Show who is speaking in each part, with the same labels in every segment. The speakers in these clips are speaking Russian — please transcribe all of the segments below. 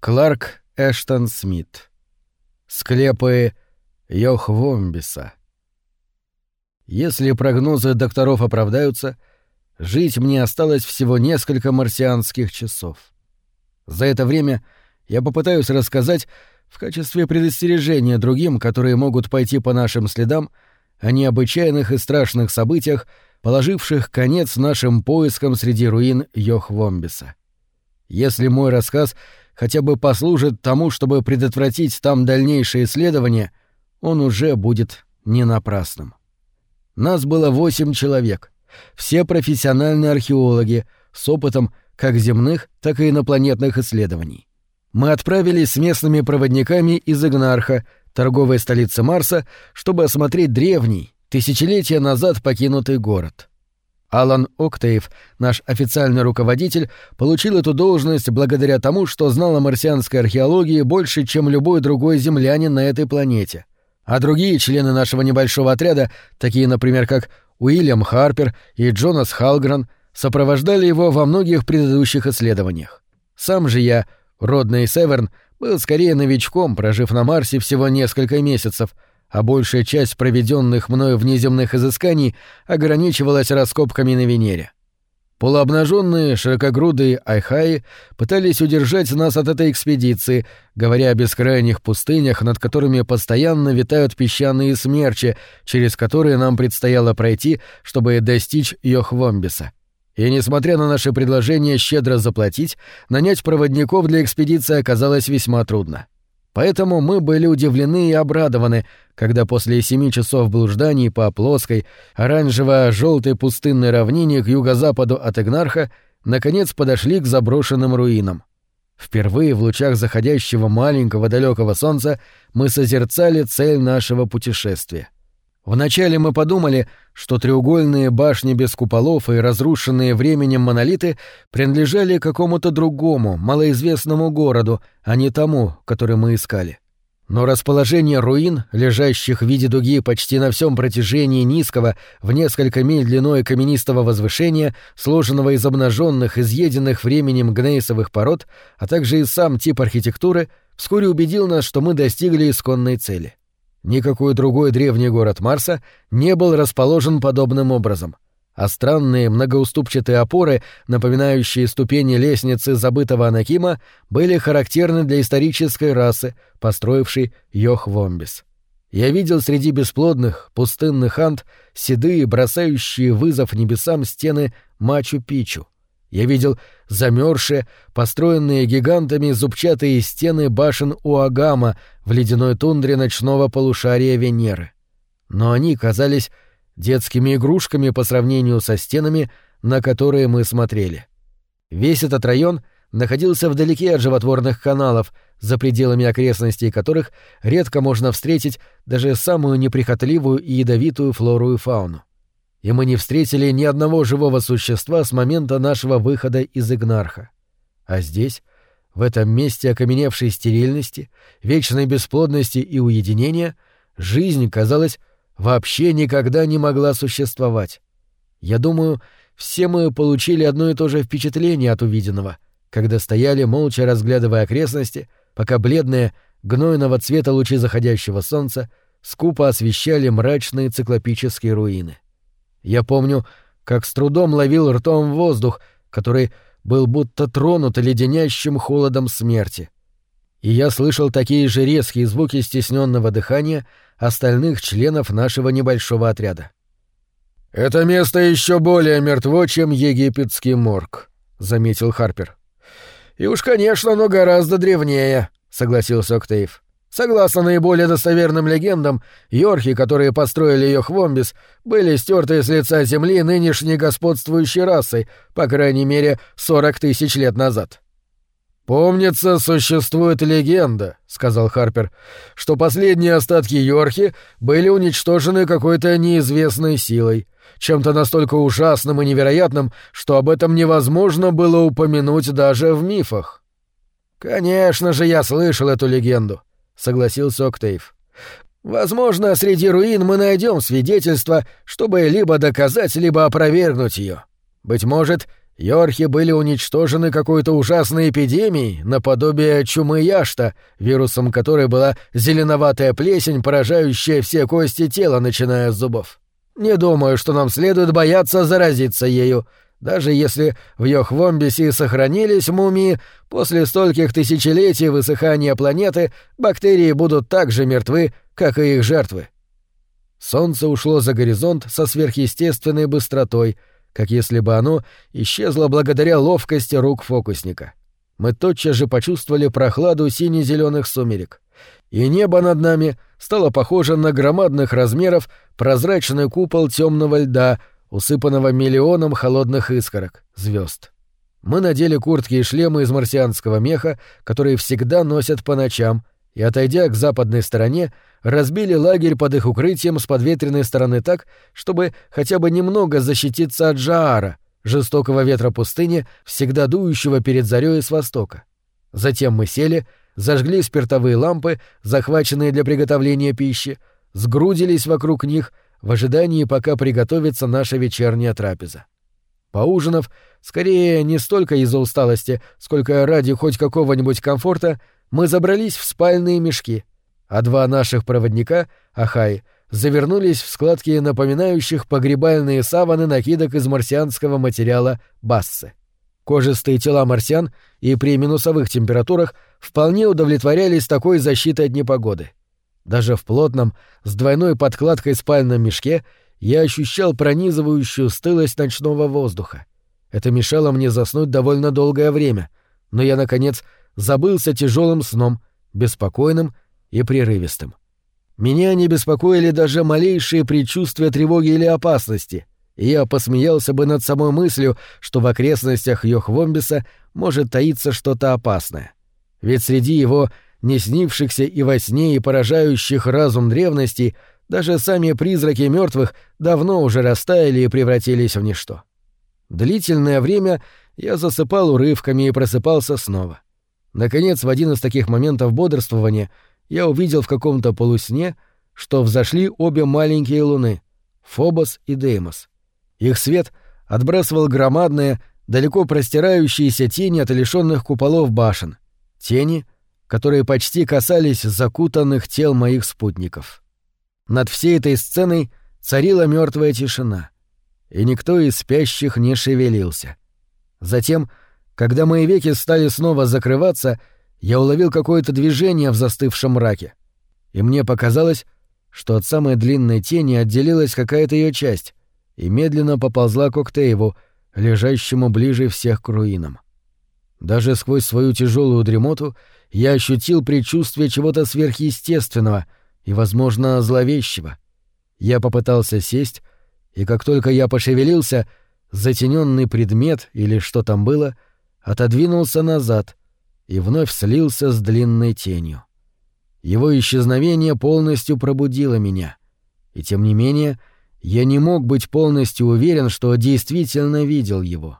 Speaker 1: Кларк Эштон Смит. Склепы Йохвомбиса. Если прогнозы докторов оправдаются, жить мне осталось всего несколько марсианских часов. За это время я попытаюсь рассказать в качестве предостережения другим, которые могут пойти по нашим следам, о необычайных и страшных событиях, положивших конец нашим поискам среди руин Йохвомбиса. Если мой рассказ хотя бы послужит тому, чтобы предотвратить там дальнейшие исследования, он уже будет не напрасным. Нас было восемь человек, все профессиональные археологи с опытом как земных, так и инопланетных исследований. Мы отправились с местными проводниками из Игнарха, торговой столицы Марса, чтобы осмотреть древний, тысячелетия назад покинутый город. Алан Октеев, наш официальный руководитель, получил эту должность благодаря тому, что знал о марсианской археологии больше, чем любой другой землянин на этой планете. А другие члены нашего небольшого отряда, такие, например, как Уильям Харпер и Джонас Халгран, сопровождали его во многих предыдущих исследованиях. Сам же я, родный Северн, был скорее новичком, прожив на Марсе всего несколько месяцев — а большая часть проведенных мною внеземных изысканий ограничивалась раскопками на Венере. Полуобнаженные, широкогрудые айхаи пытались удержать нас от этой экспедиции, говоря о бескрайних пустынях, над которыми постоянно витают песчаные смерчи, через которые нам предстояло пройти, чтобы достичь Йохвомбиса. И, несмотря на наше предложение щедро заплатить, нанять проводников для экспедиции оказалось весьма трудно. Поэтому мы были удивлены и обрадованы, когда после семи часов блужданий по плоской, оранжево-желтой пустынной равнине к юго-западу от Игнарха наконец подошли к заброшенным руинам. Впервые в лучах заходящего маленького далекого солнца мы созерцали цель нашего путешествия — Вначале мы подумали, что треугольные башни без куполов и разрушенные временем монолиты принадлежали какому-то другому, малоизвестному городу, а не тому, который мы искали. Но расположение руин, лежащих в виде дуги почти на всем протяжении низкого, в несколько миль длиной каменистого возвышения, сложенного из обнаженных, изъеденных временем гнейсовых пород, а также и сам тип архитектуры, вскоре убедил нас, что мы достигли исконной цели. Никакой другой древний город Марса не был расположен подобным образом, а странные многоуступчатые опоры, напоминающие ступени лестницы забытого Анакима, были характерны для исторической расы, построившей Йохвомбис. Я видел среди бесплодных, пустынных ант седые, бросающие вызов небесам стены Мачу-Пичу — я видел замерзшие, построенные гигантами зубчатые стены башен Уагама в ледяной тундре ночного полушария Венеры. Но они казались детскими игрушками по сравнению со стенами, на которые мы смотрели. Весь этот район находился вдалеке от животворных каналов, за пределами окрестностей которых редко можно встретить даже самую неприхотливую и ядовитую флору и фауну и мы не встретили ни одного живого существа с момента нашего выхода из Игнарха. А здесь, в этом месте окаменевшей стерильности, вечной бесплодности и уединения, жизнь, казалось, вообще никогда не могла существовать. Я думаю, все мы получили одно и то же впечатление от увиденного, когда стояли, молча разглядывая окрестности, пока бледные, гнойного цвета лучи заходящего солнца скупо освещали мрачные циклопические руины. — я помню, как с трудом ловил ртом воздух, который был будто тронут леденящим холодом смерти. И я слышал такие же резкие звуки стесненного дыхания остальных членов нашего небольшого отряда. «Это место еще более мертво, чем египетский морг», — заметил Харпер. «И уж, конечно, но гораздо древнее», — согласился Октейв. Согласно наиболее достоверным легендам, йорхи, которые построили ее Хвомбис, были стерты с лица земли нынешней господствующей расой, по крайней мере, сорок тысяч лет назад. «Помнится, существует легенда», — сказал Харпер, — «что последние остатки Йорхи были уничтожены какой-то неизвестной силой, чем-то настолько ужасным и невероятным, что об этом невозможно было упомянуть даже в мифах». «Конечно же, я слышал эту легенду», согласился Октейв. Возможно, среди руин мы найдем свидетельства, чтобы либо доказать, либо опровергнуть ее. Быть может, Йорхи были уничтожены какой-то ужасной эпидемией, наподобие чумы Яшта, вирусом которой была зеленоватая плесень, поражающая все кости тела, начиная с зубов. Не думаю, что нам следует бояться заразиться ею. Даже если в Йохвомбисе сохранились мумии, после стольких тысячелетий высыхания планеты бактерии будут так же мертвы, как и их жертвы. Солнце ушло за горизонт со сверхъестественной быстротой — как если бы оно исчезло благодаря ловкости рук фокусника. Мы тотчас же почувствовали прохладу сине-зеленых сумерек. И небо над нами стало похоже на громадных размеров прозрачный купол темного льда, усыпанного миллионом холодных искорок, звезд. Мы надели куртки и шлемы из марсианского меха, которые всегда носят по ночам, и, отойдя к западной стороне, разбили лагерь под их укрытием с подветренной стороны так, чтобы хотя бы немного защититься от Жаара, жестокого ветра пустыни, всегда дующего перед зарёй с востока. Затем мы сели, зажгли спиртовые лампы, захваченные для приготовления пищи, сгрудились вокруг них в ожидании, пока приготовится наша вечерняя трапеза. Поужинав, скорее не столько из-за усталости, сколько ради хоть какого-нибудь комфорта, мы забрались в спальные мешки, а два наших проводника, Ахай, завернулись в складки напоминающих погребальные саваны накидок из марсианского материала бассы. Кожистые тела марсиан и при минусовых температурах вполне удовлетворялись такой защитой от непогоды. Даже в плотном, с двойной подкладкой спальном мешке я ощущал пронизывающую стылость ночного воздуха. Это мешало мне заснуть довольно долгое время, но я, наконец, забылся тяжелым сном, беспокойным и прерывистым. Меня не беспокоили даже малейшие предчувствия тревоги или опасности, и я посмеялся бы над самой мыслью, что в окрестностях Йохвомбиса может таиться что-то опасное. Ведь среди его не снившихся и во сне и поражающих разум древностей даже сами призраки мертвых давно уже растаяли и превратились в ничто. Длительное время я засыпал урывками и просыпался снова. Наконец, в один из таких моментов бодрствования я увидел в каком-то полусне, что взошли обе маленькие луны — Фобос и Деймос. Их свет отбрасывал громадные, далеко простирающиеся тени от лишенных куполов башен, тени, которые почти касались закутанных тел моих спутников. Над всей этой сценой царила мертвая тишина, и никто из спящих не шевелился. Затем когда мои веки стали снова закрываться, я уловил какое-то движение в застывшем мраке. И мне показалось, что от самой длинной тени отделилась какая-то ее часть и медленно поползла к Октееву, лежащему ближе всех к руинам. Даже сквозь свою тяжелую дремоту я ощутил предчувствие чего-то сверхъестественного и, возможно, зловещего. Я попытался сесть, и как только я пошевелился, затененный предмет или что там было — отодвинулся назад и вновь слился с длинной тенью. Его исчезновение полностью пробудило меня. И тем не менее, я не мог быть полностью уверен, что действительно видел его.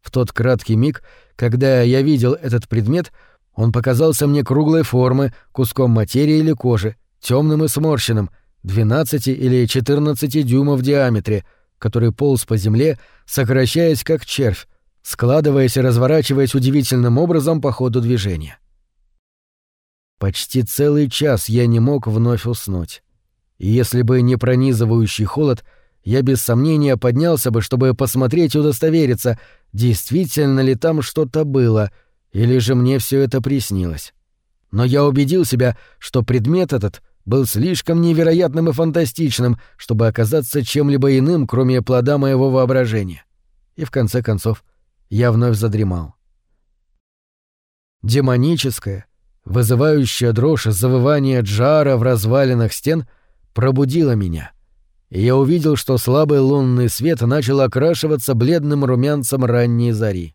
Speaker 1: В тот краткий миг, когда я видел этот предмет, он показался мне круглой формы, куском материи или кожи, темным и сморщенным, 12 или 14 дюймов в диаметре, который полз по земле, сокращаясь как червь, складываясь и разворачиваясь удивительным образом по ходу движения. Почти целый час я не мог вновь уснуть. И если бы не пронизывающий холод, я без сомнения поднялся бы, чтобы посмотреть и удостовериться, действительно ли там что-то было, или же мне все это приснилось. Но я убедил себя, что предмет этот был слишком невероятным и фантастичным, чтобы оказаться чем-либо иным, кроме плода моего воображения. И в конце концов я вновь задремал. Демоническое, вызывающее дрожь завывание джара в развалинах стен пробудило меня, и я увидел, что слабый лунный свет начал окрашиваться бледным румянцем ранней зари.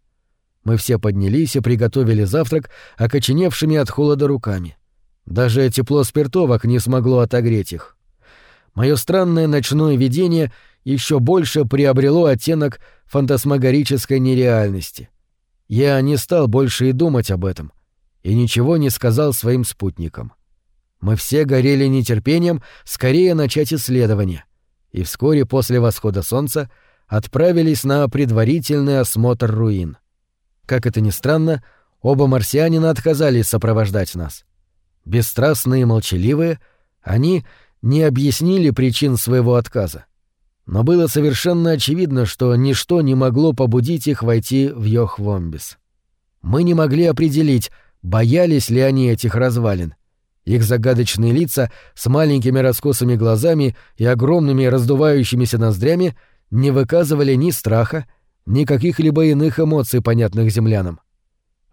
Speaker 1: Мы все поднялись и приготовили завтрак, окоченевшими от холода руками. Даже тепло спиртовок не смогло отогреть их. Мое странное ночное видение еще больше приобрело оттенок фантасмагорической нереальности. Я не стал больше и думать об этом, и ничего не сказал своим спутникам. Мы все горели нетерпением скорее начать исследование, и вскоре после восхода солнца отправились на предварительный осмотр руин. Как это ни странно, оба марсианина отказались сопровождать нас. Бесстрастные и молчаливые, они не объяснили причин своего отказа. Но было совершенно очевидно, что ничто не могло побудить их войти в Йохвомбис. Мы не могли определить, боялись ли они этих развалин. Их загадочные лица с маленькими раскосыми глазами и огромными раздувающимися ноздрями не выказывали ни страха, ни каких-либо иных эмоций, понятных землянам.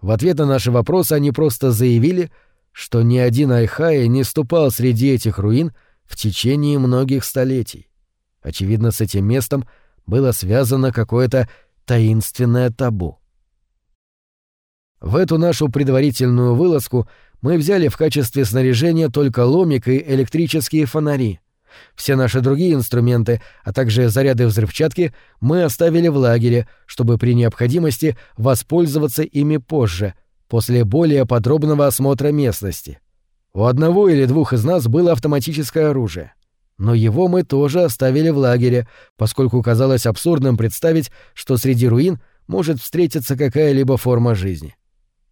Speaker 1: В ответ на наши вопросы они просто заявили, что ни один Айхай не ступал среди этих руин в течение многих столетий. Очевидно, с этим местом было связано какое-то таинственное табу. В эту нашу предварительную вылазку мы взяли в качестве снаряжения только ломик и электрические фонари. Все наши другие инструменты, а также заряды взрывчатки мы оставили в лагере, чтобы при необходимости воспользоваться ими позже, после более подробного осмотра местности. У одного или двух из нас было автоматическое оружие. Но его мы тоже оставили в лагере, поскольку казалось абсурдным представить, что среди руин может встретиться какая-либо форма жизни.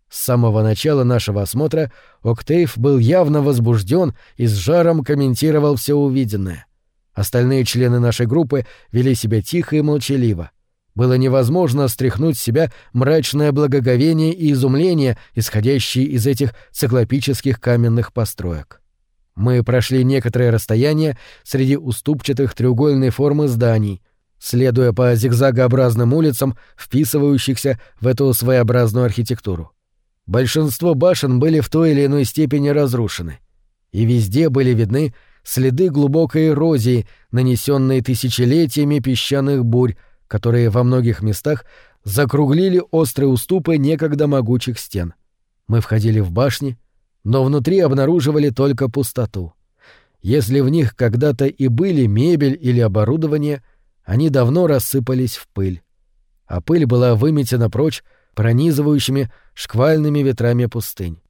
Speaker 1: С самого начала нашего осмотра Октейв был явно возбужден и с жаром комментировал все увиденное. Остальные члены нашей группы вели себя тихо и молчаливо. Было невозможно стряхнуть с себя мрачное благоговение и изумление, исходящие из этих циклопических каменных построек. Мы прошли некоторое расстояние среди уступчатых треугольной формы зданий, следуя по зигзагообразным улицам, вписывающихся в эту своеобразную архитектуру. Большинство башен были в той или иной степени разрушены. И везде были видны следы глубокой эрозии, нанесенные тысячелетиями песчаных бурь, которые во многих местах закруглили острые уступы некогда могучих стен. Мы входили в башни, но внутри обнаруживали только пустоту. Если в них когда-то и были мебель или оборудование, они давно рассыпались в пыль. А пыль была выметена прочь пронизывающими шквальными ветрами пустынь.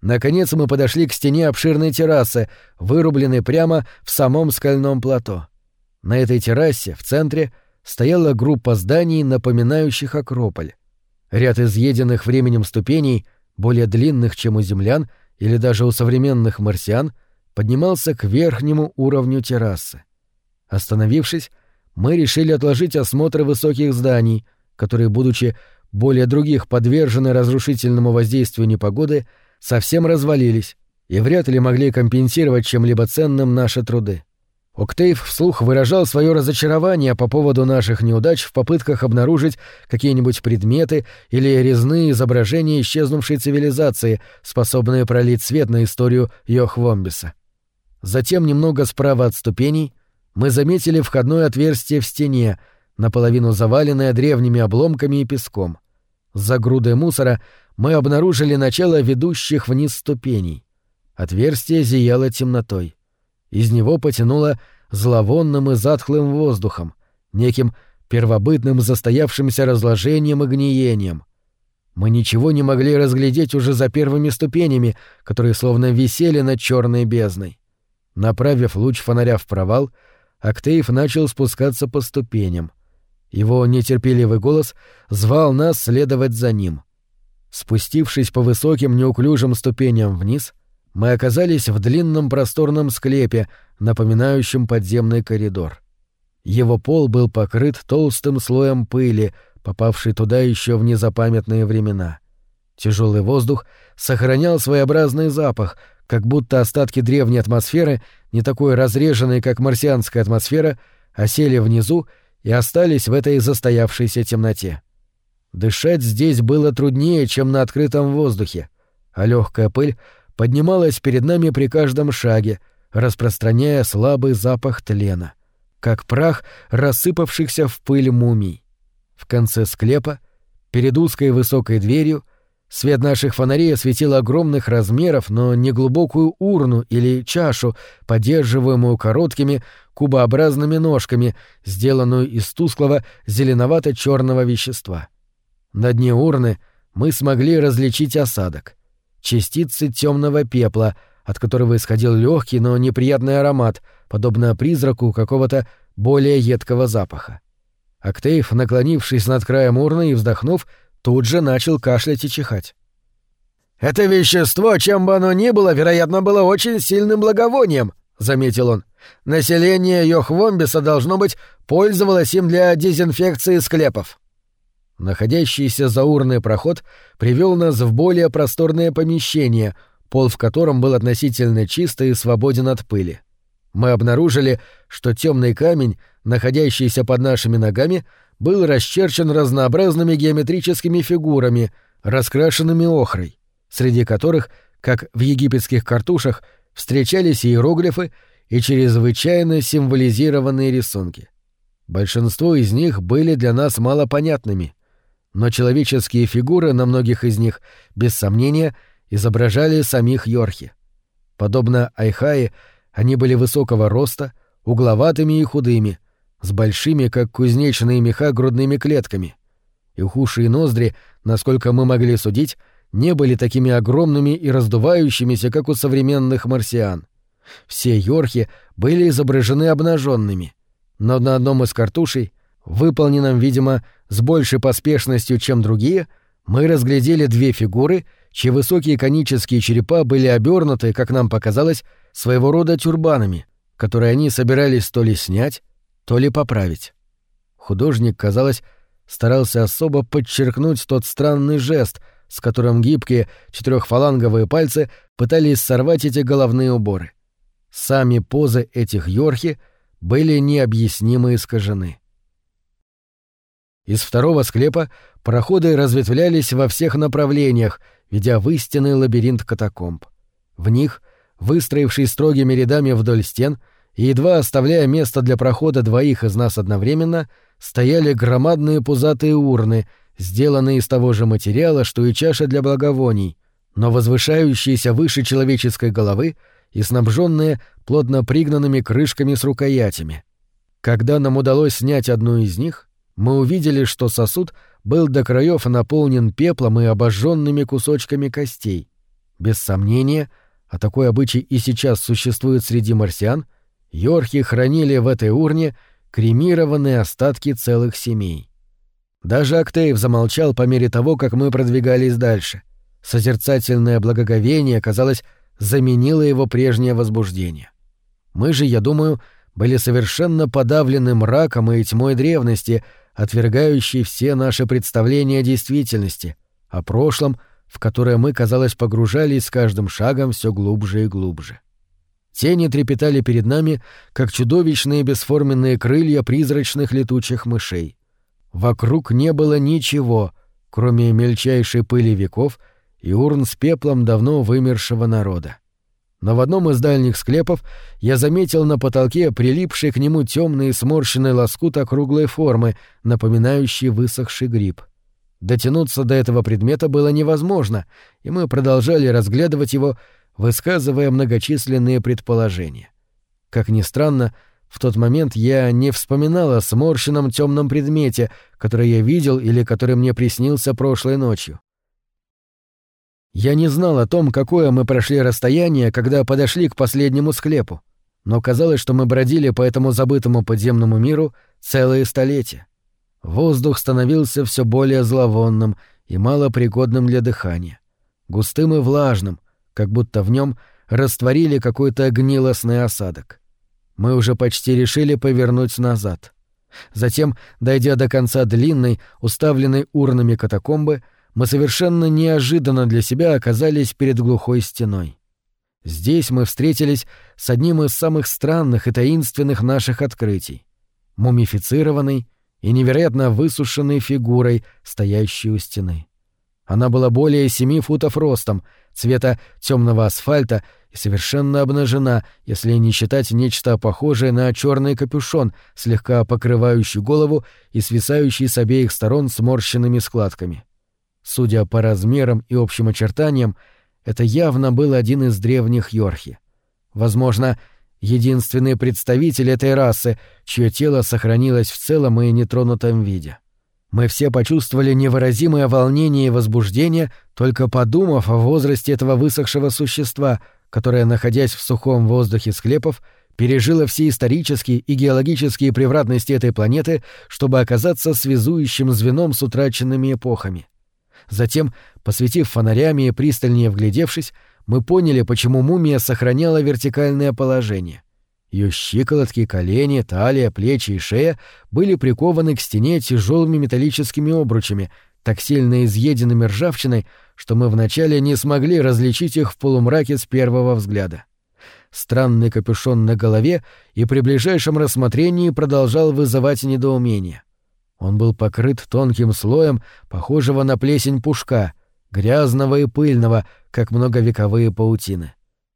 Speaker 1: Наконец мы подошли к стене обширной террасы, вырубленной прямо в самом скальном плато. На этой террасе, в центре, стояла группа зданий, напоминающих Акрополь. Ряд изъеденных временем ступеней, более длинных, чем у землян или даже у современных марсиан, поднимался к верхнему уровню террасы. Остановившись, мы решили отложить осмотр высоких зданий, которые, будучи более других подвержены разрушительному воздействию непогоды, совсем развалились и вряд ли могли компенсировать чем-либо ценным наши труды. Октейв вслух выражал свое разочарование по поводу наших неудач в попытках обнаружить какие-нибудь предметы или резные изображения исчезнувшей цивилизации, способные пролить свет на историю Йохвомбиса. Затем, немного справа от ступеней, мы заметили входное отверстие в стене, наполовину заваленное древними обломками и песком. За грудой мусора мы обнаружили начало ведущих вниз ступеней. Отверстие зияло темнотой. Из него потянуло зловонным и затхлым воздухом, неким первобытным застоявшимся разложением и гниением. Мы ничего не могли разглядеть уже за первыми ступенями, которые словно висели над черной бездной. Направив луч фонаря в провал, Актеев начал спускаться по ступеням — его нетерпеливый голос звал нас следовать за ним. Спустившись по высоким неуклюжим ступеням вниз, мы оказались в длинном просторном склепе, напоминающем подземный коридор. Его пол был покрыт толстым слоем пыли, попавшей туда еще в незапамятные времена. Тяжелый воздух сохранял своеобразный запах, как будто остатки древней атмосферы, не такой разреженной, как марсианская атмосфера, осели внизу и остались в этой застоявшейся темноте. Дышать здесь было труднее, чем на открытом воздухе, а легкая пыль поднималась перед нами при каждом шаге, распространяя слабый запах тлена, как прах рассыпавшихся в пыль мумий. В конце склепа, перед узкой высокой дверью, свет наших фонарей осветил огромных размеров, но неглубокую урну или чашу, поддерживаемую короткими, кубообразными ножками, сделанную из тусклого зеленовато-черного вещества. На дне урны мы смогли различить осадок. Частицы темного пепла, от которого исходил легкий, но неприятный аромат, подобно призраку какого-то более едкого запаха. Актейв, наклонившись над краем урны и вздохнув, тут же начал кашлять и чихать. «Это вещество, чем бы оно ни было, вероятно, было очень сильным благовонием», — заметил он. «Население Йохвомбиса, должно быть, пользовалось им для дезинфекции склепов». Находящийся за урной проход привел нас в более просторное помещение, пол в котором был относительно чистый и свободен от пыли. Мы обнаружили, что темный камень, находящийся под нашими ногами, был расчерчен разнообразными геометрическими фигурами, раскрашенными охрой, среди которых, как в египетских картушах, встречались иероглифы и чрезвычайно символизированные рисунки. Большинство из них были для нас малопонятными, но человеческие фигуры на многих из них, без сомнения, изображали самих Йорхи. Подобно Айхае, они были высокого роста, угловатыми и худыми, с большими, как кузнечные меха, грудными клетками. Их уши и ноздри, насколько мы могли судить, не были такими огромными и раздувающимися, как у современных марсиан. Все Йорхи были изображены обнаженными, но на одном из картушей, выполненном, видимо, с большей поспешностью, чем другие, мы разглядели две фигуры, чьи высокие конические черепа были обернуты, как нам показалось, своего рода тюрбанами, которые они собирались то ли снять, то ли поправить. Художник, казалось, старался особо подчеркнуть тот странный жест, с которым гибкие четырехфаланговые пальцы пытались сорвать эти головные уборы. Сами позы этих йорхи были необъяснимо искажены. Из второго склепа проходы разветвлялись во всех направлениях, ведя в истинный лабиринт катакомб. В них, выстроившись строгими рядами вдоль стен и едва оставляя место для прохода двоих из нас одновременно, стояли громадные пузатые урны, сделанные из того же материала, что и чаша для благовоний, но возвышающиеся выше человеческой головы и снабженные плотно пригнанными крышками с рукоятями. Когда нам удалось снять одну из них, мы увидели, что сосуд был до краев наполнен пеплом и обожженными кусочками костей. Без сомнения, а такой обычай и сейчас существует среди марсиан, йорхи хранили в этой урне кремированные остатки целых семей. Даже Актеев замолчал по мере того, как мы продвигались дальше. Созерцательное благоговение, казалось, заменило его прежнее возбуждение. Мы же, я думаю, были совершенно подавлены мраком и тьмой древности — отвергающий все наши представления о действительности, о прошлом, в которое мы, казалось, погружались с каждым шагом все глубже и глубже. Тени трепетали перед нами, как чудовищные бесформенные крылья призрачных летучих мышей. Вокруг не было ничего, кроме мельчайшей пыли веков и урн с пеплом давно вымершего народа но в одном из дальних склепов я заметил на потолке прилипший к нему темный сморщенный лоскут округлой формы, напоминающий высохший гриб. Дотянуться до этого предмета было невозможно, и мы продолжали разглядывать его, высказывая многочисленные предположения. Как ни странно, в тот момент я не вспоминал о сморщенном темном предмете, который я видел или который мне приснился прошлой ночью. Я не знал о том, какое мы прошли расстояние, когда подошли к последнему склепу, но казалось, что мы бродили по этому забытому подземному миру целые столетия. Воздух становился все более зловонным и малопригодным для дыхания, густым и влажным, как будто в нем растворили какой-то гнилостный осадок. Мы уже почти решили повернуть назад. Затем, дойдя до конца длинной, уставленной урнами катакомбы, мы совершенно неожиданно для себя оказались перед глухой стеной. Здесь мы встретились с одним из самых странных и таинственных наших открытий — мумифицированной и невероятно высушенной фигурой, стоящей у стены. Она была более семи футов ростом, цвета темного асфальта и совершенно обнажена, если не считать нечто похожее на черный капюшон, слегка покрывающий голову и свисающий с обеих сторон сморщенными складками. Судя по размерам и общим очертаниям, это явно был один из древних Йорхи. Возможно, единственный представитель этой расы, чье тело сохранилось в целом и нетронутом виде. Мы все почувствовали невыразимое волнение и возбуждение, только подумав о возрасте этого высохшего существа, которое, находясь в сухом воздухе склепов, пережила все исторические и геологические превратности этой планеты, чтобы оказаться связующим звеном с утраченными эпохами. Затем, посветив фонарями и пристальнее вглядевшись, мы поняли, почему мумия сохраняла вертикальное положение. Ее щиколотки, колени, талия, плечи и шея были прикованы к стене тяжелыми металлическими обручами, так сильно изъеденными ржавчиной, что мы вначале не смогли различить их в полумраке с первого взгляда. Странный капюшон на голове и при ближайшем рассмотрении продолжал вызывать недоумение. Он был покрыт тонким слоем, похожего на плесень пушка, грязного и пыльного, как многовековые паутины.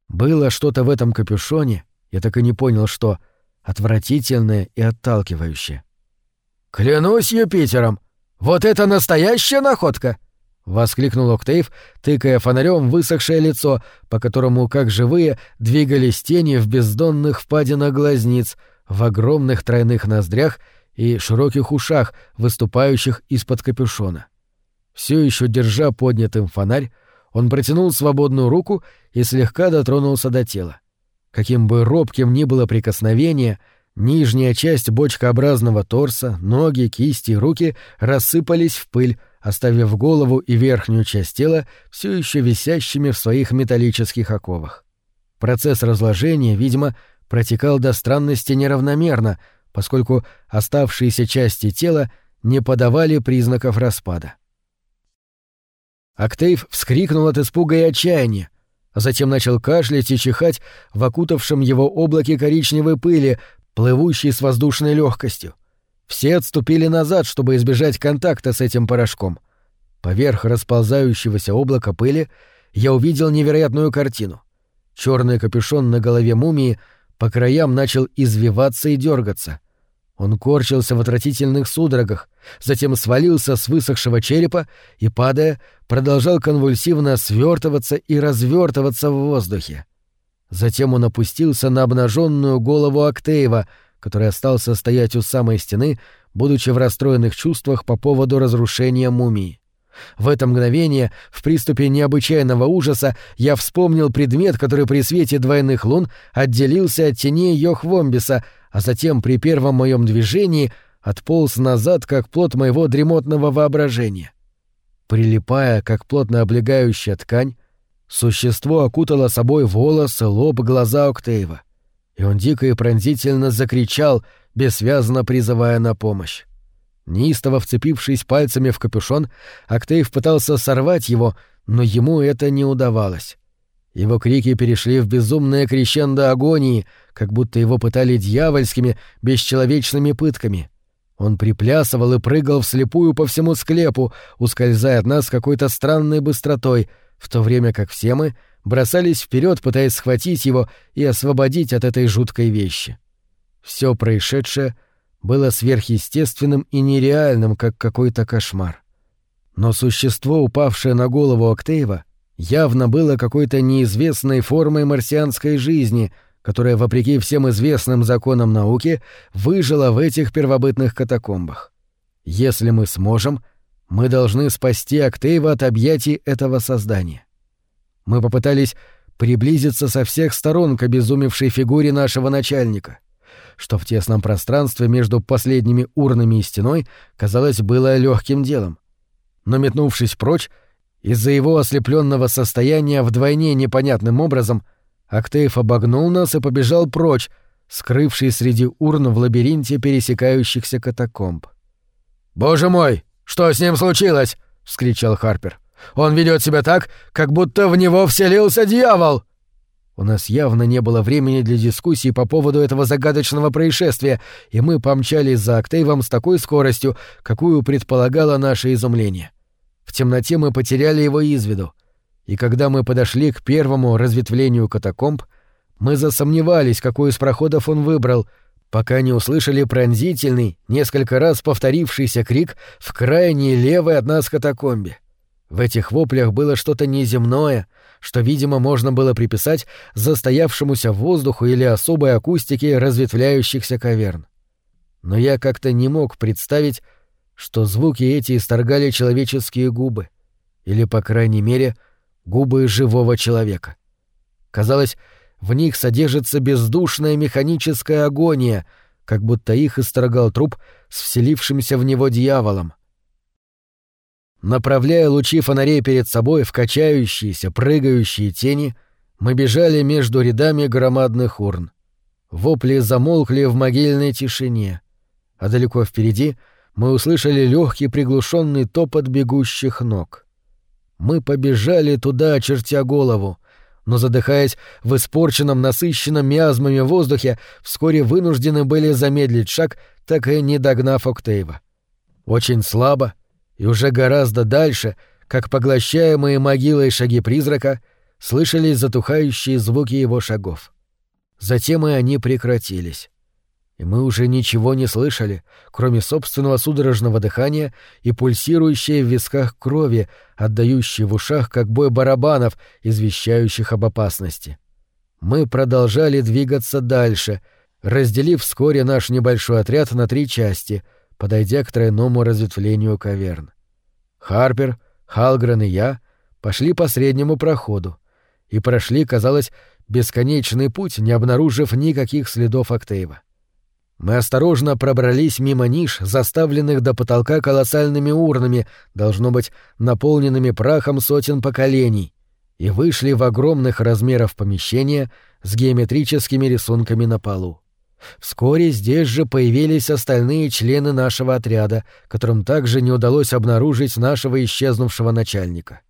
Speaker 1: Было что-то в этом капюшоне, я так и не понял, что, отвратительное и отталкивающее. «Клянусь Юпитером! Вот это настоящая находка!» — воскликнул Октейв, тыкая фонарем высохшее лицо, по которому, как живые, двигались тени в бездонных впадинах глазниц, в огромных тройных ноздрях и широких ушах, выступающих из-под капюшона. Все еще держа поднятым фонарь, он протянул свободную руку и слегка дотронулся до тела. Каким бы робким ни было прикосновение, нижняя часть бочкообразного торса, ноги, кисти и руки рассыпались в пыль, оставив голову и верхнюю часть тела все еще висящими в своих металлических оковах. Процесс разложения, видимо, протекал до странности неравномерно, поскольку оставшиеся части тела не подавали признаков распада. Октейв вскрикнул от испуга и отчаяния, а затем начал кашлять и чихать в окутавшем его облаке коричневой пыли, плывущей с воздушной легкостью. Все отступили назад, чтобы избежать контакта с этим порошком. Поверх расползающегося облака пыли я увидел невероятную картину. Черный капюшон на голове мумии по краям начал извиваться и дергаться. Он корчился в отвратительных судорогах, затем свалился с высохшего черепа и, падая, продолжал конвульсивно свертываться и развертываться в воздухе. Затем он опустился на обнаженную голову Актеева, который остался стоять у самой стены, будучи в расстроенных чувствах по поводу разрушения мумии. В это мгновение, в приступе необычайного ужаса, я вспомнил предмет, который при свете двойных лун отделился от теней Йохвомбиса, а затем при первом моем движении отполз назад, как плод моего дремотного воображения. Прилипая, как плотно облегающая ткань, существо окутало собой волосы, лоб, глаза Октейва. И он дико и пронзительно закричал, бессвязно призывая на помощь. Неистово вцепившись пальцами в капюшон, Октейв пытался сорвать его, но ему это не удавалось. Его крики перешли в безумное крещендо агонии, как будто его пытали дьявольскими, бесчеловечными пытками. Он приплясывал и прыгал вслепую по всему склепу, ускользая от нас какой-то странной быстротой, в то время как все мы бросались вперед, пытаясь схватить его и освободить от этой жуткой вещи. Все происшедшее — было сверхъестественным и нереальным, как какой-то кошмар. Но существо, упавшее на голову Октейва, явно было какой-то неизвестной формой марсианской жизни, которая, вопреки всем известным законам науки, выжила в этих первобытных катакомбах. Если мы сможем, мы должны спасти Октейва от объятий этого создания. Мы попытались приблизиться со всех сторон к обезумевшей фигуре нашего начальника — что в тесном пространстве между последними урнами и стеной, казалось, было легким делом. Но метнувшись прочь, из-за его ослепленного состояния вдвойне непонятным образом, Актеев обогнул нас и побежал прочь, скрывший среди урн в лабиринте пересекающихся катакомб. «Боже мой! Что с ним случилось?» — вскричал Харпер. «Он ведет себя так, как будто в него вселился дьявол!» У нас явно не было времени для дискуссий по поводу этого загадочного происшествия, и мы помчались за Октейвом с такой скоростью, какую предполагало наше изумление. В темноте мы потеряли его из виду, и когда мы подошли к первому разветвлению катакомб, мы засомневались, какой из проходов он выбрал, пока не услышали пронзительный, несколько раз повторившийся крик в крайней левой от нас катакомбе. В этих воплях было что-то неземное — что, видимо, можно было приписать застоявшемуся воздуху или особой акустике разветвляющихся каверн. Но я как-то не мог представить, что звуки эти исторгали человеческие губы, или, по крайней мере, губы живого человека. Казалось, в них содержится бездушная механическая агония, как будто их исторгал труп с вселившимся в него дьяволом. Направляя лучи фонарей перед собой в качающиеся, прыгающие тени, мы бежали между рядами громадных урн. Вопли замолкли в могильной тишине, а далеко впереди мы услышали легкий приглушенный топот бегущих ног. Мы побежали туда, очертя голову, но, задыхаясь в испорченном, насыщенном миазмами воздухе, вскоре вынуждены были замедлить шаг, так и не догнав Октейва. Очень слабо и уже гораздо дальше, как поглощаемые могилой шаги призрака, слышались затухающие звуки его шагов. Затем и они прекратились и мы уже ничего не слышали, кроме собственного судорожного дыхания и пульсирующей в висках крови, отдающей в ушах, как бой барабанов, извещающих об опасности. Мы продолжали двигаться дальше, разделив вскоре наш небольшой отряд на три части, подойдя к тройному разветвлению каверн. Харпер, Халгрен и я пошли по среднему проходу и прошли, казалось, бесконечный путь, не обнаружив никаких следов Октейва. Мы осторожно пробрались мимо ниш, заставленных до потолка колоссальными урнами, должно быть, наполненными прахом сотен поколений, и вышли в огромных размеров помещения с геометрическими рисунками на полу. Вскоре здесь же появились остальные члены нашего отряда, которым также не удалось обнаружить нашего исчезнувшего начальника.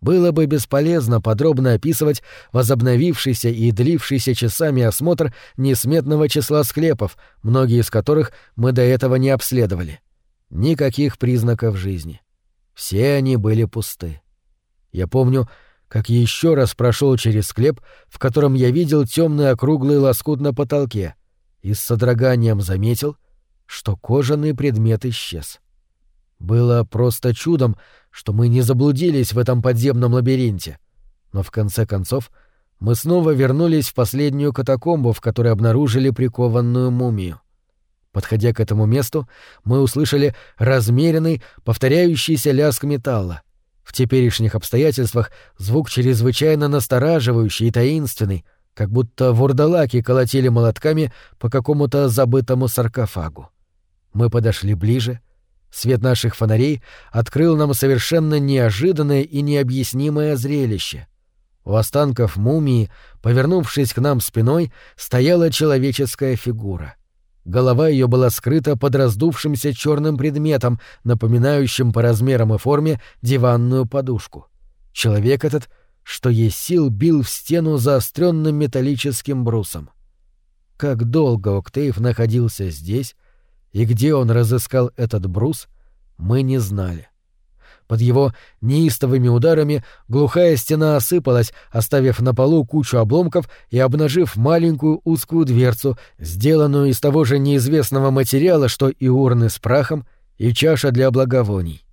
Speaker 1: Было бы бесполезно подробно описывать возобновившийся и длившийся часами осмотр несметного числа склепов, многие из которых мы до этого не обследовали. Никаких признаков жизни. Все они были пусты. Я помню, как еще раз прошел через склеп, в котором я видел темный округлый лоскут на потолке, и с содроганием заметил, что кожаный предмет исчез. Было просто чудом, что мы не заблудились в этом подземном лабиринте. Но в конце концов мы снова вернулись в последнюю катакомбу, в которой обнаружили прикованную мумию. Подходя к этому месту, мы услышали размеренный, повторяющийся лязг металла. В теперешних обстоятельствах звук чрезвычайно настораживающий и таинственный, как будто вурдалаки колотили молотками по какому-то забытому саркофагу. Мы подошли ближе — Свет наших фонарей открыл нам совершенно неожиданное и необъяснимое зрелище. У останков мумии, повернувшись к нам спиной, стояла человеческая фигура. Голова ее была скрыта под раздувшимся черным предметом, напоминающим по размерам и форме диванную подушку. Человек этот, что есть сил, бил в стену заостренным металлическим брусом. Как долго Октейв находился здесь, и где он разыскал этот брус, мы не знали. Под его неистовыми ударами глухая стена осыпалась, оставив на полу кучу обломков и обнажив маленькую узкую дверцу, сделанную из того же неизвестного материала, что и урны с прахом, и чаша для благовоний.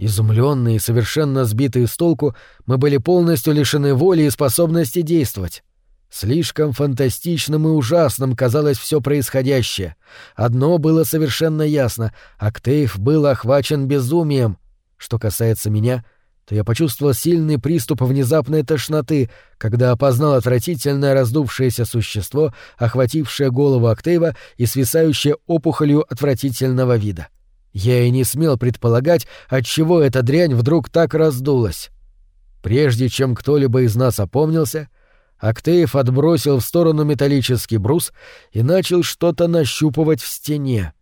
Speaker 1: Изумленные и совершенно сбитые с толку, мы были полностью лишены воли и способности действовать. Слишком фантастичным и ужасным казалось все происходящее. Одно было совершенно ясно — Актеев был охвачен безумием. Что касается меня, то я почувствовал сильный приступ внезапной тошноты, когда опознал отвратительное раздувшееся существо, охватившее голову Актеева и свисающее опухолью отвратительного вида. Я и не смел предполагать, отчего эта дрянь вдруг так раздулась. Прежде чем кто-либо из нас опомнился — Актеев отбросил в сторону металлический брус и начал что-то нащупывать в стене.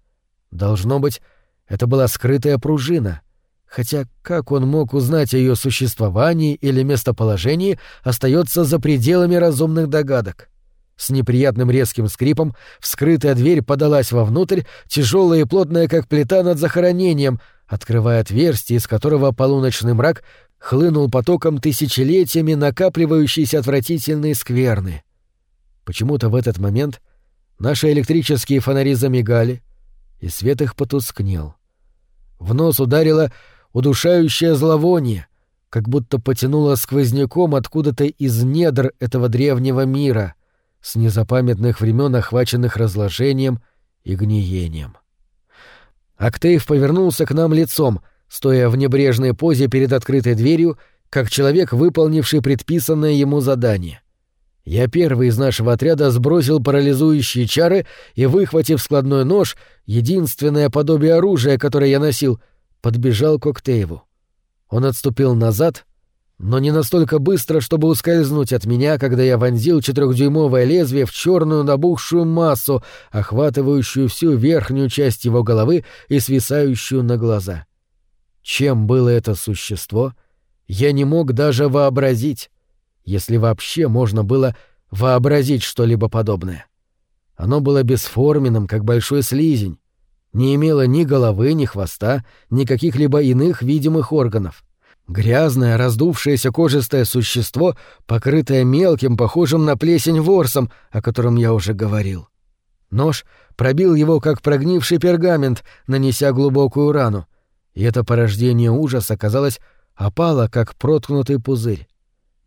Speaker 1: Должно быть, это была скрытая пружина. Хотя как он мог узнать о ее существовании или местоположении, остается за пределами разумных догадок. С неприятным резким скрипом вскрытая дверь подалась вовнутрь, тяжелая и плотная, как плита над захоронением, открывая отверстие, из которого полуночный мрак хлынул потоком тысячелетиями накапливающейся отвратительной скверны. Почему-то в этот момент наши электрические фонари замигали, и свет их потускнел. В нос ударило удушающее зловоние, как будто потянуло сквозняком откуда-то из недр этого древнего мира, с незапамятных времен охваченных разложением и гниением. Актейв повернулся к нам лицом — стоя в небрежной позе перед открытой дверью, как человек, выполнивший предписанное ему задание. Я первый из нашего отряда сбросил парализующие чары и, выхватив складной нож, единственное подобие оружия, которое я носил, подбежал к Октееву. Он отступил назад, но не настолько быстро, чтобы ускользнуть от меня, когда я вонзил четырехдюймовое лезвие в черную набухшую массу, охватывающую всю верхнюю часть его головы и свисающую на глаза. Чем было это существо, я не мог даже вообразить если вообще можно было вообразить что-либо подобное. Оно было бесформенным, как большой слизень, не имело ни головы, ни хвоста, ни каких-либо иных видимых органов. Грязное, раздувшееся кожистое существо, покрытое мелким, похожим на плесень ворсом, о котором я уже говорил. Нож пробил его, как прогнивший пергамент, нанеся глубокую рану, и это порождение ужаса, казалось, опало, как проткнутый пузырь.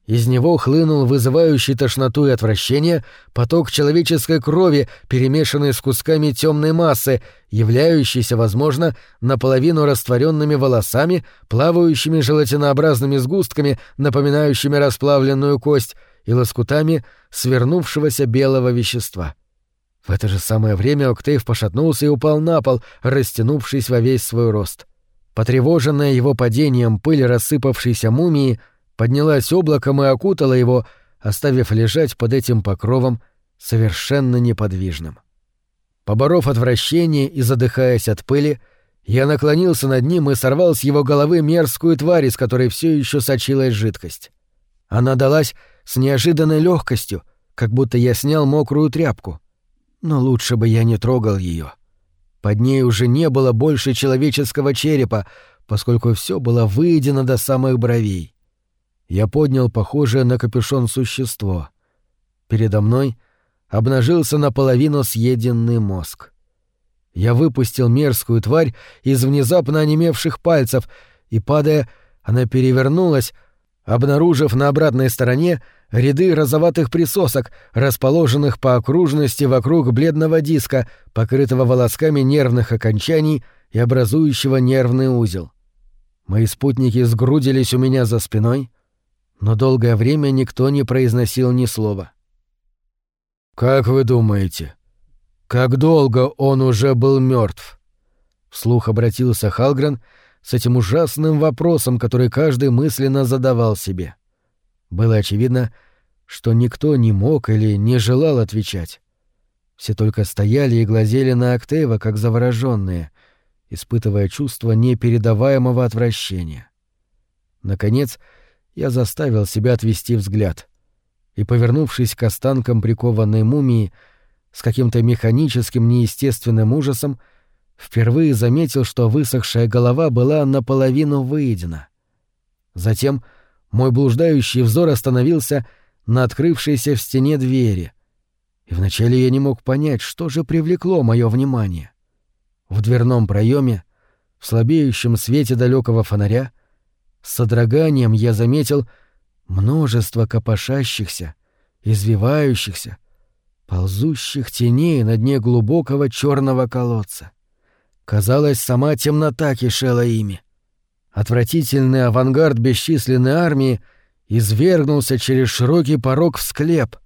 Speaker 1: Из него хлынул вызывающий тошноту и отвращение поток человеческой крови, перемешанный с кусками темной массы, являющейся, возможно, наполовину растворенными волосами, плавающими желатинообразными сгустками, напоминающими расплавленную кость, и лоскутами свернувшегося белого вещества. В это же самое время Октейв пошатнулся и упал на пол, растянувшись во весь свой рост. Потревоженная его падением пыль рассыпавшейся мумии — поднялась облаком и окутала его, оставив лежать под этим покровом совершенно неподвижным. Поборов отвращение и задыхаясь от пыли, я наклонился над ним и сорвал с его головы мерзкую тварь, из которой все еще сочилась жидкость. Она далась с неожиданной легкостью, как будто я снял мокрую тряпку. Но лучше бы я не трогал ее. Под ней уже не было больше человеческого черепа, поскольку все было выедено до самых бровей. Я поднял похожее на капюшон существо. Передо мной обнажился наполовину съеденный мозг. Я выпустил мерзкую тварь из внезапно онемевших пальцев, и, падая, она перевернулась, обнаружив на обратной стороне ряды розоватых присосок, расположенных по окружности вокруг бледного диска, покрытого волосками нервных окончаний и образующего нервный узел. Мои спутники сгрудились у меня за спиной, но долгое время никто не произносил ни слова. «Как вы думаете, как долго он уже был мертв? Вслух обратился Халгрен с этим ужасным вопросом, который каждый мысленно задавал себе. Было очевидно, что никто не мог или не желал отвечать. Все только стояли и глазели на Октейва, как завороженные, испытывая чувство непередаваемого отвращения. Наконец, я заставил себя отвести взгляд и, повернувшись к останкам прикованной мумии, с каким-то механическим неестественным ужасом, впервые заметил, что высохшая голова была наполовину выедена. Затем мой блуждающий взор остановился на открывшейся в стене двери, и вначале я не мог понять, что же привлекло мое внимание. В дверном проеме, в слабеющем свете далекого фонаря, с содроганием я заметил множество копошащихся, извивающихся, ползущих теней на дне глубокого черного колодца. Казалось, сама темнота кишела ими. Отвратительный авангард бесчисленной армии извергнулся через широкий порог в склеп.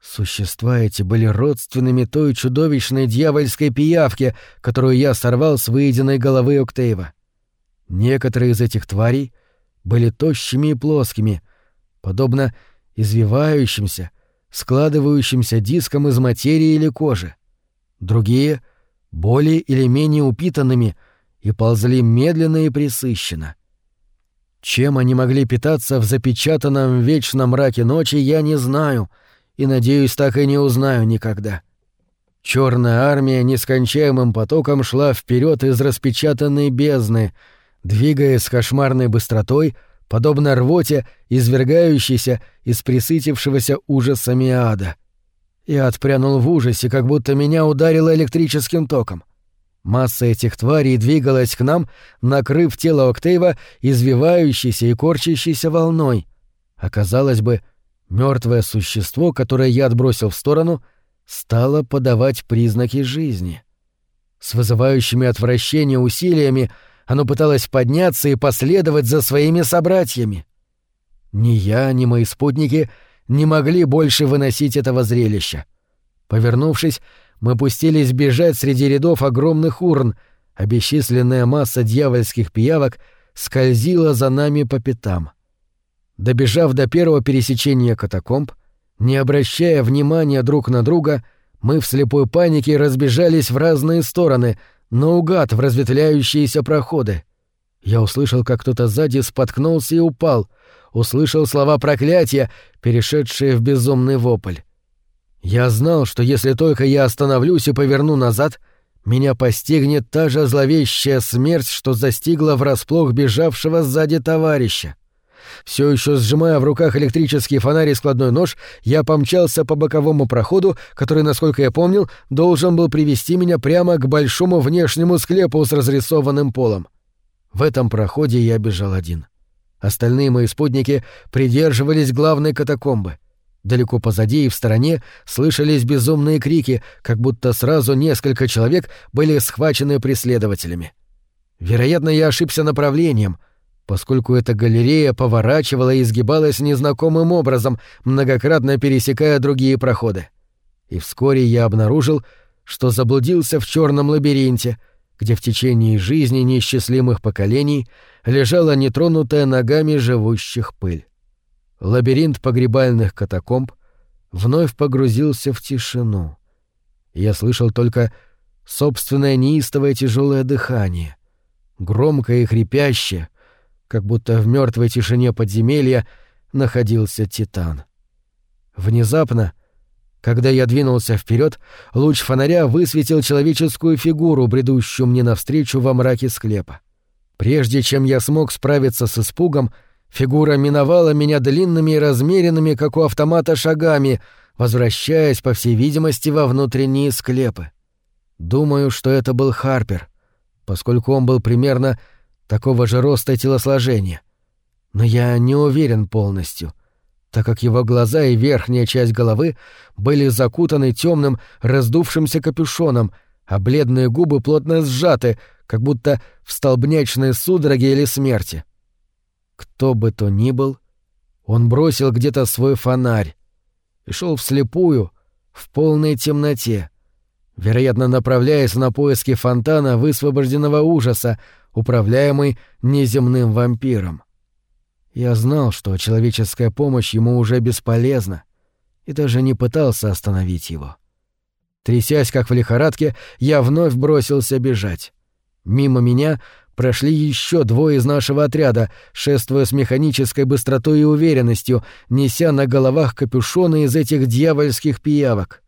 Speaker 1: Существа эти были родственными той чудовищной дьявольской пиявке, которую я сорвал с выеденной головы Октейва. Некоторые из этих тварей были тощими и плоскими, подобно извивающимся, складывающимся дискам из материи или кожи. Другие — более или менее упитанными и ползли медленно и присыщенно. Чем они могли питаться в запечатанном вечном мраке ночи, я не знаю и, надеюсь, так и не узнаю никогда. Черная армия нескончаемым потоком шла вперед из распечатанной бездны — двигаясь с кошмарной быстротой, подобно рвоте, извергающейся из присытившегося ужасами ада. Я отпрянул в ужасе, как будто меня ударило электрическим током. Масса этих тварей двигалась к нам, накрыв тело Октейва извивающейся и корчащейся волной. Оказалось бы, мертвое существо, которое я отбросил в сторону, стало подавать признаки жизни. С вызывающими отвращение усилиями оно пыталось подняться и последовать за своими собратьями. Ни я, ни мои спутники не могли больше выносить этого зрелища. Повернувшись, мы пустились бежать среди рядов огромных урн, а бесчисленная масса дьявольских пиявок скользила за нами по пятам. Добежав до первого пересечения катакомб, не обращая внимания друг на друга, мы в слепой панике разбежались в разные стороны, наугад в разветвляющиеся проходы. Я услышал, как кто-то сзади споткнулся и упал, услышал слова проклятия, перешедшие в безумный вопль. Я знал, что если только я остановлюсь и поверну назад, меня постигнет та же зловещая смерть, что застигла врасплох бежавшего сзади товарища. Все еще сжимая в руках электрический фонарь и складной нож, я помчался по боковому проходу, который, насколько я помнил, должен был привести меня прямо к большому внешнему склепу с разрисованным полом. В этом проходе я бежал один. Остальные мои спутники придерживались главной катакомбы. Далеко позади и в стороне слышались безумные крики, как будто сразу несколько человек были схвачены преследователями. Вероятно, я ошибся направлением — поскольку эта галерея поворачивала и изгибалась незнакомым образом, многократно пересекая другие проходы. И вскоре я обнаружил, что заблудился в черном лабиринте, где в течение жизни неисчислимых поколений лежала нетронутая ногами живущих пыль. Лабиринт погребальных катакомб вновь погрузился в тишину. Я слышал только собственное неистовое тяжелое дыхание, громкое и хрипящее, как будто в мертвой тишине подземелья находился Титан. Внезапно, когда я двинулся вперед, луч фонаря высветил человеческую фигуру, бредущую мне навстречу во мраке склепа. Прежде чем я смог справиться с испугом, фигура миновала меня длинными и размеренными, как у автомата, шагами, возвращаясь, по всей видимости, во внутренние склепы. Думаю, что это был Харпер, поскольку он был примерно такого же роста и телосложения. Но я не уверен полностью, так как его глаза и верхняя часть головы были закутаны темным, раздувшимся капюшоном, а бледные губы плотно сжаты, как будто в столбнячной судороге или смерти. Кто бы то ни был, он бросил где-то свой фонарь и шел вслепую, в полной темноте, вероятно, направляясь на поиски фонтана высвобожденного ужаса, управляемый неземным вампиром. Я знал, что человеческая помощь ему уже бесполезна, и даже не пытался остановить его. Трясясь, как в лихорадке, я вновь бросился бежать. Мимо меня прошли еще двое из нашего отряда, шествуя с механической быстротой и уверенностью, неся на головах капюшоны из этих дьявольских пиявок.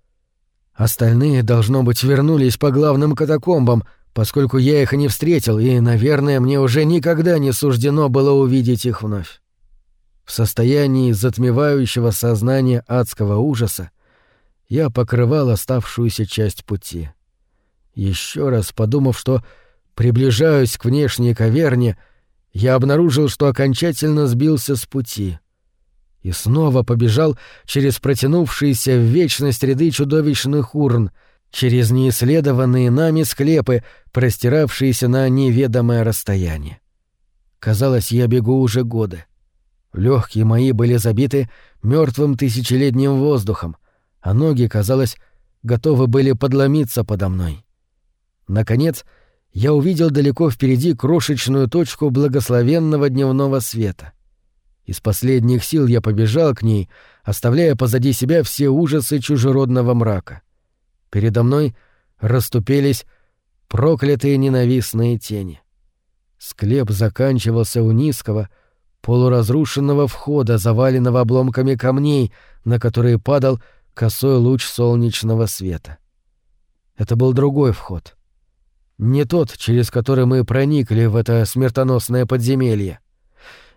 Speaker 1: Остальные, должно быть, вернулись по главным катакомбам, поскольку я их не встретил, и, наверное, мне уже никогда не суждено было увидеть их вновь. В состоянии затмевающего сознания адского ужаса я покрывал оставшуюся часть пути. Еще раз подумав, что приближаюсь к внешней каверне, я обнаружил, что окончательно сбился с пути. И снова побежал через протянувшиеся в вечность ряды чудовищных урн — через неисследованные нами склепы, простиравшиеся на неведомое расстояние. Казалось, я бегу уже годы. Легкие мои были забиты мертвым тысячелетним воздухом, а ноги, казалось, готовы были подломиться подо мной. Наконец, я увидел далеко впереди крошечную точку благословенного дневного света. Из последних сил я побежал к ней, оставляя позади себя все ужасы чужеродного мрака. Передо мной расступились проклятые ненавистные тени. Склеп заканчивался у низкого, полуразрушенного входа, заваленного обломками камней, на которые падал косой луч солнечного света. Это был другой вход. Не тот, через который мы проникли в это смертоносное подземелье.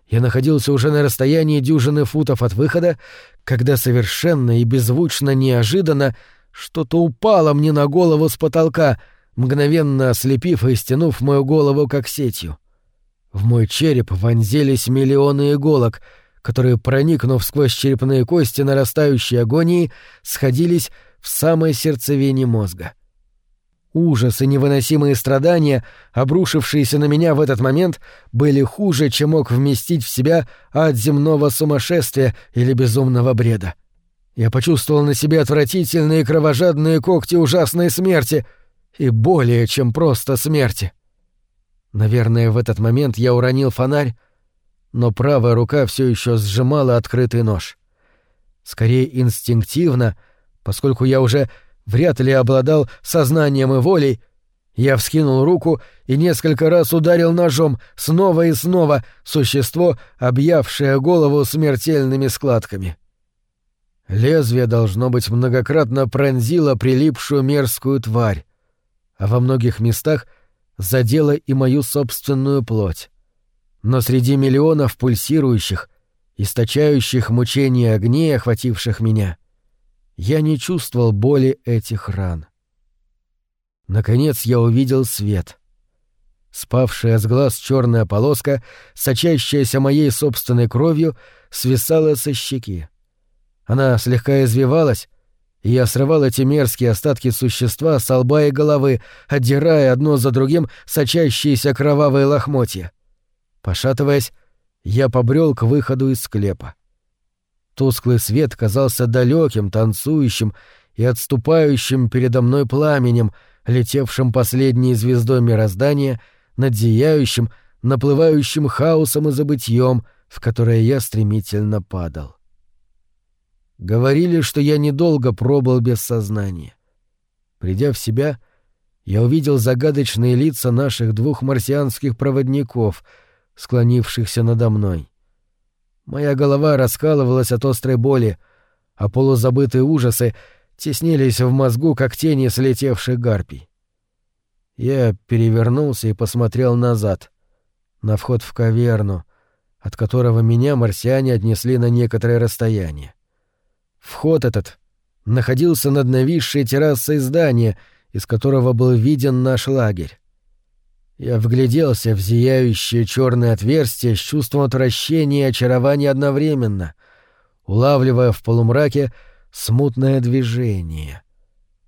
Speaker 1: Я находился уже на расстоянии дюжины футов от выхода, когда совершенно и беззвучно неожиданно что-то упало мне на голову с потолка, мгновенно ослепив и стянув мою голову как сетью. В мой череп вонзились миллионы иголок, которые, проникнув сквозь черепные кости нарастающей агонии, сходились в самой сердцевине мозга. Ужас и невыносимые страдания, обрушившиеся на меня в этот момент, были хуже, чем мог вместить в себя ад земного сумасшествия или безумного бреда. Я почувствовал на себе отвратительные кровожадные когти ужасной смерти и более чем просто смерти. Наверное, в этот момент я уронил фонарь, но правая рука все еще сжимала открытый нож. Скорее инстинктивно, поскольку я уже вряд ли обладал сознанием и волей, я вскинул руку и несколько раз ударил ножом снова и снова существо, объявшее голову смертельными складками. Лезвие, должно быть, многократно пронзило прилипшую мерзкую тварь, а во многих местах задело и мою собственную плоть. Но среди миллионов пульсирующих, источающих мучения огней, охвативших меня, я не чувствовал боли этих ран. Наконец я увидел свет. Спавшая с глаз черная полоска, сочащаяся моей собственной кровью, свисала со щеки. Она слегка извивалась, и я срывал эти мерзкие остатки существа с лба и головы, отдирая одно за другим сочащиеся кровавые лохмотья. Пошатываясь, я побрел к выходу из склепа. Тусклый свет казался далеким, танцующим и отступающим передо мной пламенем, летевшим последней звездой мироздания, над зияющим, наплывающим хаосом и забытьем, в которое я стремительно падал. Говорили, что я недолго пробыл без сознания. Придя в себя, я увидел загадочные лица наших двух марсианских проводников, склонившихся надо мной. Моя голова раскалывалась от острой боли, а полузабытые ужасы теснились в мозгу, как тени слетевших гарпий. Я перевернулся и посмотрел назад, на вход в каверну, от которого меня марсиане отнесли на некоторое расстояние. Вход этот находился над нависшей террасой здания, из которого был виден наш лагерь. Я вгляделся в зияющее черное отверстие с чувством отвращения и очарования одновременно, улавливая в полумраке смутное движение.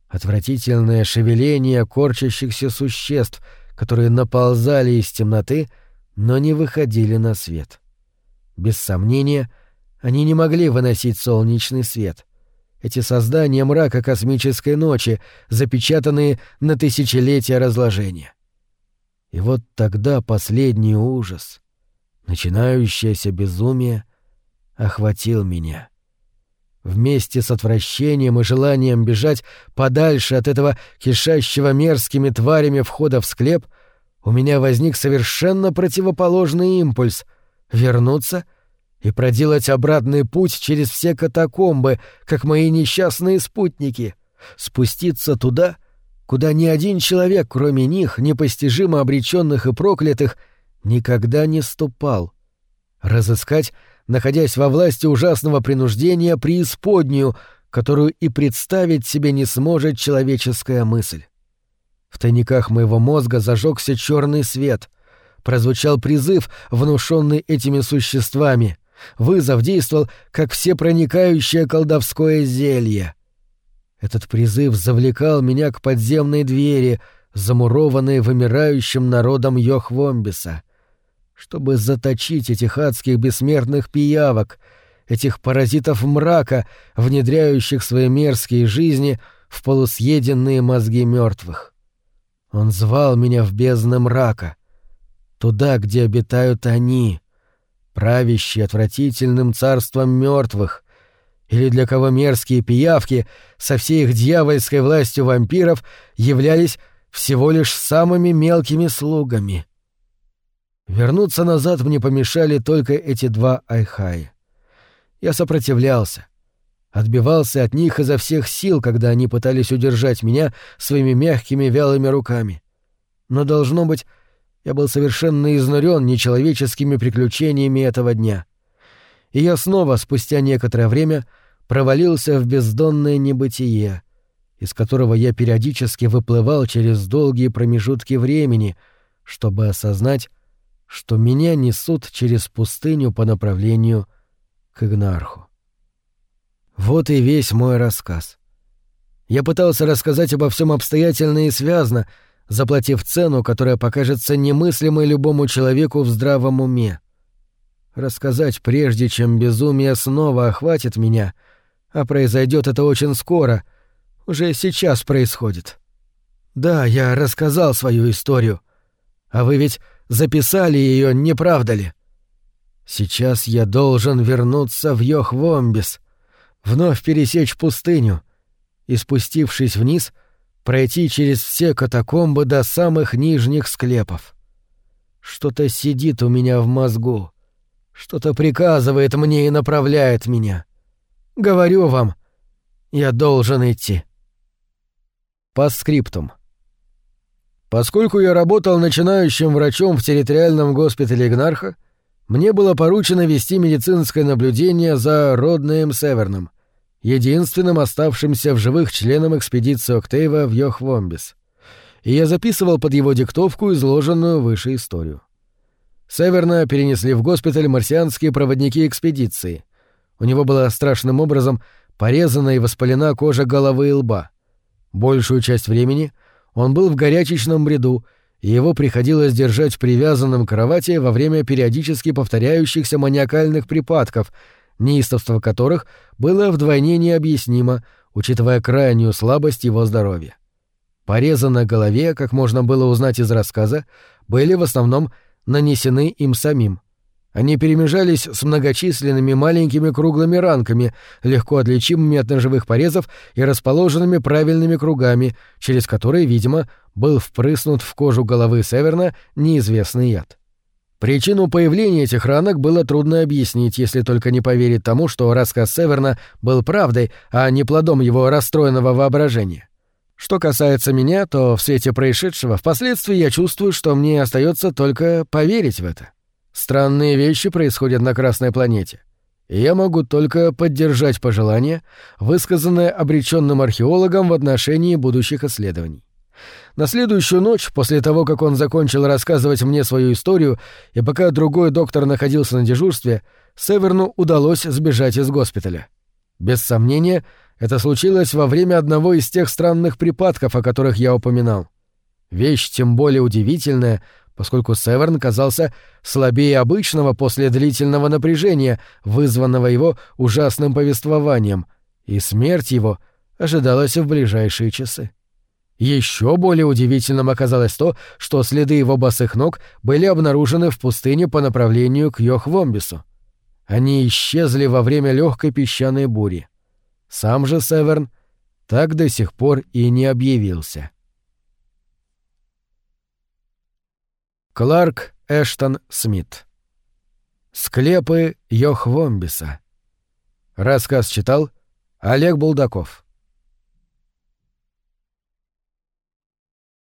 Speaker 1: Отвратительное шевеление корчащихся существ, которые наползали из темноты, но не выходили на свет. Без сомнения, они не могли выносить солнечный свет. Эти создания мрака космической ночи, запечатанные на тысячелетия разложения. И вот тогда последний ужас, начинающееся безумие, охватил меня. Вместе с отвращением и желанием бежать подальше от этого кишащего мерзкими тварями входа в склеп, у меня возник совершенно противоположный импульс — вернуться и проделать обратный путь через все катакомбы, как мои несчастные спутники, спуститься туда — куда ни один человек, кроме них, непостижимо обреченных и проклятых, никогда не ступал. Разыскать, находясь во власти ужасного принуждения, преисподнюю, которую и представить себе не сможет человеческая мысль. В тайниках моего мозга зажегся черный свет. Прозвучал призыв, внушенный этими существами. Вызов действовал, как всепроникающее колдовское зелье — этот призыв завлекал меня к подземной двери, замурованной вымирающим народом Йохвомбиса, чтобы заточить этих адских бессмертных пиявок, этих паразитов мрака, внедряющих свои мерзкие жизни в полусъеденные мозги мертвых. Он звал меня в бездны мрака, туда, где обитают они, правящие отвратительным царством мертвых, или для кого мерзкие пиявки со всей их дьявольской властью вампиров являлись всего лишь самыми мелкими слугами. Вернуться назад мне помешали только эти два айхая. Я сопротивлялся, отбивался от них изо всех сил, когда они пытались удержать меня своими мягкими вялыми руками. Но, должно быть, я был совершенно изнурен нечеловеческими приключениями этого дня. И я снова, спустя некоторое время, — провалился в бездонное небытие, из которого я периодически выплывал через долгие промежутки времени, чтобы осознать, что меня несут через пустыню по направлению к Игнарху. Вот и весь мой рассказ. Я пытался рассказать обо всем обстоятельно и связно, заплатив цену, которая покажется немыслимой любому человеку в здравом уме. Рассказать прежде, чем безумие снова охватит меня, а произойдет это очень скоро, уже сейчас происходит. Да, я рассказал свою историю. А вы ведь записали ее, не правда ли? Сейчас я должен вернуться в Йохвомбис, вновь пересечь пустыню и, спустившись вниз, пройти через все катакомбы до самых нижних склепов. Что-то сидит у меня в мозгу, что-то приказывает мне и направляет меня. Говорю вам, я должен идти. По скриптум. Поскольку я работал начинающим врачом в территориальном госпитале Игнарха, мне было поручено вести медицинское наблюдение за Роднеем Северном, единственным оставшимся в живых членом экспедиции Октейва в Йохвомбис. И я записывал под его диктовку изложенную выше историю. Северна перенесли в госпиталь марсианские проводники экспедиции. У него была страшным образом порезана и воспалена кожа головы и лба. Большую часть времени он был в горячечном бреду, и его приходилось держать привязанным к кровати во время периодически повторяющихся маниакальных припадков, неистовство которых было вдвойне необъяснимо, учитывая крайнюю слабость его здоровья. Порезы на голове, как можно было узнать из рассказа, были в основном нанесены им самим. Они перемежались с многочисленными маленькими круглыми ранками, легко отличимыми от ножевых порезов и расположенными правильными кругами, через которые, видимо, был впрыснут в кожу головы Северна неизвестный яд. Причину появления этих ранок было трудно объяснить, если только не поверить тому, что рассказ Северна был правдой, а не плодом его расстроенного воображения. Что касается меня, то в свете происшедшего впоследствии я чувствую, что мне остается только поверить в это. Странные вещи происходят на Красной планете. И я могу только поддержать пожелание, высказанное обреченным археологом в отношении будущих исследований. На следующую ночь, после того, как он закончил рассказывать мне свою историю, и пока другой доктор находился на дежурстве, Северну удалось сбежать из госпиталя. Без сомнения, это случилось во время одного из тех странных припадков, о которых я упоминал. Вещь тем более удивительная, поскольку Северн казался слабее обычного после длительного напряжения, вызванного его ужасным повествованием, и смерть его ожидалась в ближайшие часы. Еще более удивительным оказалось то, что следы его босых ног были обнаружены в пустыне по направлению к Йохвомбису. Они исчезли во время легкой песчаной бури. Сам же Северн так до сих пор и не объявился. Кларк Эштон Смит Склепы Йохвомбиса Рассказ читал Олег Булдаков